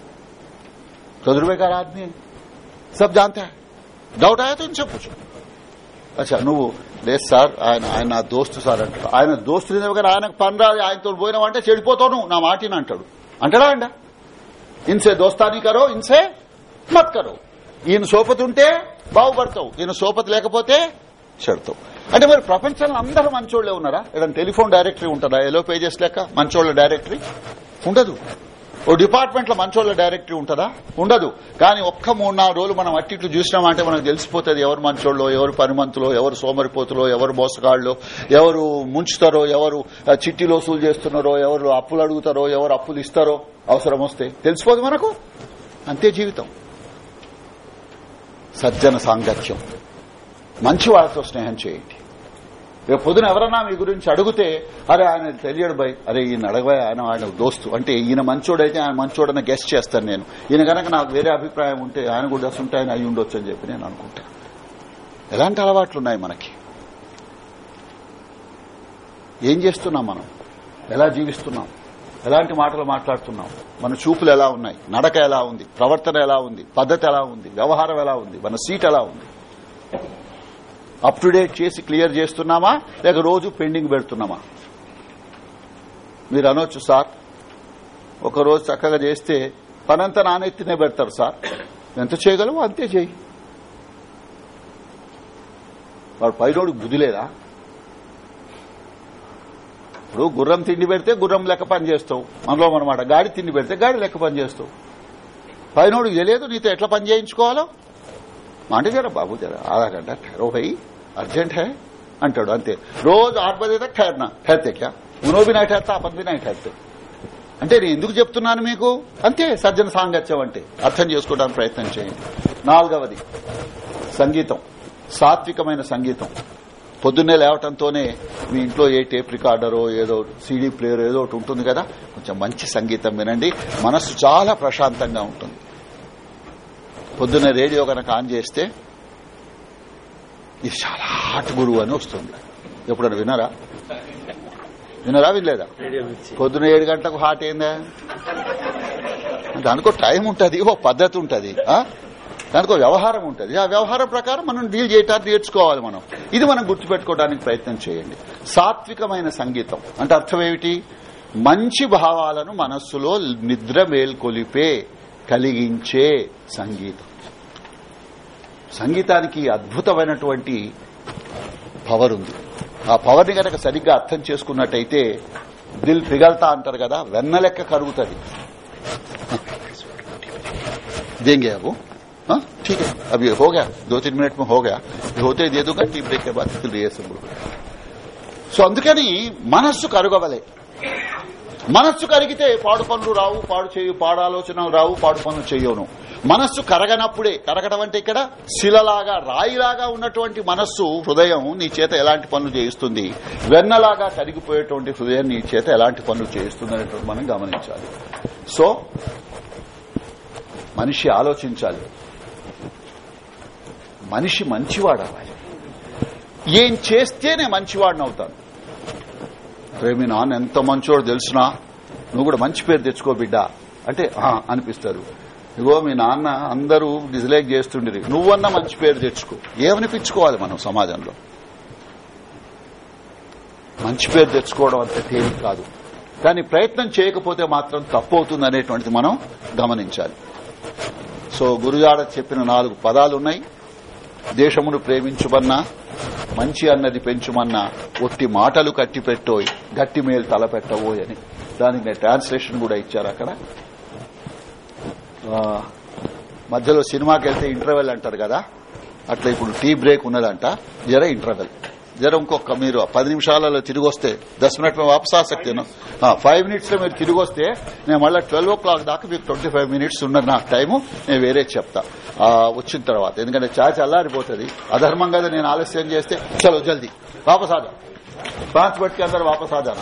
तजुर्बेकार आदमी है सब जानता है डाउट आया तो इनसे पूछो అచ్చా నువ్వు లేదు సార్ ఆయన ఆయన నా దోస్తు సార్ అంటాడు ఆయన దోస్తు దగ్గర ఆయనకు పని రాదు ఆయనతో పోయినావంటే చెడిపోతావు నువ్వు నా మాటిని అంటాడు అంటాడా అండ ఇన్సే దోస్తానీ కరో ఇన్సే మత్ కరో ఈయన సోపతి ఉంటే బాగుపడతావు. ఈయన సోపతి లేకపోతే చెడతావు. అంటే మరి ప్రపంచంలో అందరూ మంచోళ్ళే ఉన్నారా? ఏదైనా టెలిఫోన్ డైరెక్టరీ ఉంటుందా? ఎలో పేజెస్ లెక్క? మంచోళ్ళ డైరెక్టరీ? ఉండదు. ఓ డిపార్ట్మెంట్లో మంచోళ్ళ డైరెక్టరీ ఉంటుందా? ఉండదు. కానీ ఒక్క మూడు నాలుగు రోజులు మనం అట్టిట్లు చూసినామంటే మనకు తెలిసిపోతుంది ఎవరు మంచోళ్ళో ఎవరు పనిమంతులో ఎవరు సోమరిపోతులో ఎవరు మోసగాళ్ళో ఎవరు ముంచుతారో ఎవరు చిట్టిలో వసూలు చేస్తున్నారో ఎవరు అప్పులు అడుగుతారో ఎవరు అప్పులు ఇస్తారో అవసరం వస్తే తెలిసిపోదు మనకు. అంతే జీవితం. సజ్జన సాంగత్యం. మంచి వాళ్ళతో స్నేహం చేయండి. రేపు పొద్దున ఎవరన్నా మీ గురించి అడిగితే అరే ఆయన తెలియడు బై అరే ఈయన అడగబాయ్ ఆయన ఆయన దోస్తు. అంటే ఈయన మంచోడైతే ఆయన మంచోడని గెస్ట్ చేస్తాను నేను. ఈయన కనుక నాకు వేరే అభిప్రాయం ఉంటే ఆయన కూడా ఉంటే ఆయన అయి ఉండొచ్చు అని చెప్పి నేను అనుకుంటా. ఎలాంటి అలవాట్లు ఉన్నాయి మనకి? ఏం చేస్తున్నాం మనం? ఎలా జీవిస్తున్నాం? ఎలాంటి మాటలు మాట్లాడుతున్నాం? మన చూపులు ఎలా ఉన్నాయి? నడక ఎలా ఉంది? ప్రవర్తన ఎలా ఉంది? పద్ధతి ఎలా ఉంది? వ్యవహారం ఎలా ఉంది? మన సీట్ ఎలా ఉంది? అప్ టు డేట్ చేసి క్లియర్ చేస్తున్నామా? లేక రోజు పెండింగ్ పెడుతున్నామా? మీరు అనొచ్చు సార్. ఒకరోజు చక్కగా చేస్తే పనంతా నానెత్తినే పెడతారు సార్. ఎంత చేయగలవో అంతే చేయి. వాడు పైనోడు బుద్ధి లేదా? ఇప్పుడు గుర్రం తిండి పెడితే గుర్రం లెక్క పని చేస్తావు. మనలో అనమాట గాడి తిండి పెడితే గాడి లెక్క పని చేస్తావు. తెలియదు నీతో ఎట్లా పని చేయించుకోవాలో? అంటే జరా బాబు జరా ఆధా గంట ठहरो भाई अर्जेंट అంటాడు అంతే. రోజు ఆరు బజే దాకా ठहरना ठहरते क्या उन्हों भी नहीं అంటే నేను ఎందుకు చెప్తున్నాను మీకు? అంతే సజ్జన సాంగత్యం అంటే. అర్థం చేసుకోవడానికి ప్రయత్నం చేయండి. నాలుగవది సంగీతం. సాత్వికమైన సంగీతం. పొద్దున్నే లేవటంతోనే మీ ఇంట్లో ఏ టేప్ రికార్డరో ఏదో సీడీ ప్లేయర్ ఏదో ఒకటి ఉంటుంది కదా కొంచెం మంచి సంగీతం వినండి మనసు చాలా ప్రశాంతంగా ఉంటుంది. పొద్దున్నే రేడియో కనుక ఆన్ చేస్తే ఇది చాలా హాట్ గురువు అని వస్తుంది. ఎప్పుడన్నా విన్నారా? వినరా వినలేదా? పొద్దున ఏడు గంటలకు హాట్ ఏందా దానికో టైం ఉంటది ఓ పద్ధతి ఉంటది దానికి ఒక వ్యవహారం ఉంటుంది. ఆ వ్యవహారం ప్రకారం మనం డీల్ చేయటాన్ని నేర్చుకోవాలి మనం. ఇది మనం గుర్తుపెట్టుకోవడానికి ప్రయత్నం చేయండి. సాత్వికమైన సంగీతం. అంటే అర్థం ఏమిటి? మంచి భావాలను మనస్సులో నిద్ర మేల్కొలిపే కలిగించే సంగీతం. సంగీతానికి అద్భుతమైనటువంటి పవర్ ఉంది. ఆ పవర్ని కనుక సరిగ్గా అర్థం చేసుకున్నట్టయితే దిల్ పిగల్తా అంటారు కదా వెన్నలెక్క కరుగుతుంది. దేంగావు हाँ ठीक है अब ये हो गया दो तीन मिनट में हो गया ये होते ही दे दूंगा टी ब्रेक के बाद फिर ये सब సో అందుకని మనస్సు కరుగవలే మనస్సు కరిగితే పాడు పనులు రావు పాడు చేయు పాడు ఆలోచనలు రావు పాడు పనులు చేయను మనస్సు కరగనప్పుడే కరగడం అంటే ఇక్కడ శిలలాగా రాయిలాగా ఉన్నటువంటి మనస్సు హృదయం నీ చేత ఎలాంటి పనులు చేయిస్తుంది వెన్నలాగా కరిగిపోయేటువంటి హృదయం నీ చేత ఎలాంటి పనులు చేయిస్తుంది అనేటువంటి మనం గమనించాలి సో మనిషి ఆలోచించాలి మనిషి మంచివాడవాలి ఏం చేస్తేనే మంచివాడిని అవుతాను రే మీ నాన్న ఎంత మంచివాడు తెలుసునా? నువ్వు కూడా మంచి పేరు తెచ్చుకో బిడ్డ. అంటే అనిపిస్తారు. ఇగో మీ నాన్న అందరూ డిస్లైక్ చేస్తుండేది నువ్వన్నా మంచి పేరు తెచ్చుకో. ఏమనిపించుకోవాలి మనం సమాజంలో? మంచి పేరు తెచ్చుకోవడం అంత తేలి కాదు. కానీ ప్రయత్నం చేయకపోతే మాత్రం తప్పు అవుతుంది అనేటువంటిది మనం గమనించాలి. సో గురుజాడ చెప్పిన నాలుగు పదాలున్నాయి. దేశమును ప్రేమించుమన్నా మంచి అన్నది పెంచుమన్నా ఒట్టి మాటలు కట్టిపెట్టోయ్ గట్టి మేలు తలపెట్టవోయ్ అని. దానికి నేను ట్రాన్స్లేషన్ కూడా ఇచ్చారు అక్కడ. మధ్యలో సినిమాకి వెళ్తే ఇంటర్వెల్ అంటారు కదా? అట్లా ఇప్పుడు టీ బ్రేక్ ఉన్నదంట. జర ఇంటర్వెల్ జర ఇంకొక మీరు పది నిమిషాలలో తిరిగి వస్తే దస్ మినిట్ మేము వాపస్ ఆసక్తిను ఫైవ్ మినిట్స్లో మీరు తిరిగి వస్తే నేను మళ్ళీ ట్వెల్వ్ ఓ క్లాక్ దాకా మీకు ట్వంటీ ఫైవ్ మినిట్స్ ఉన్న నాకు టైము నేను వేరే చెప్తా. వచ్చిన తర్వాత ఎందుకంటే చాయ్ చల్లారిపోతుంది. అధర్మం కదా నేను ఆలస్యం చేస్తే. చలో జల్దీ. వాపస్ ఆదా. పాంచ్ బట్టి అందరు వాపస్ ఆదా.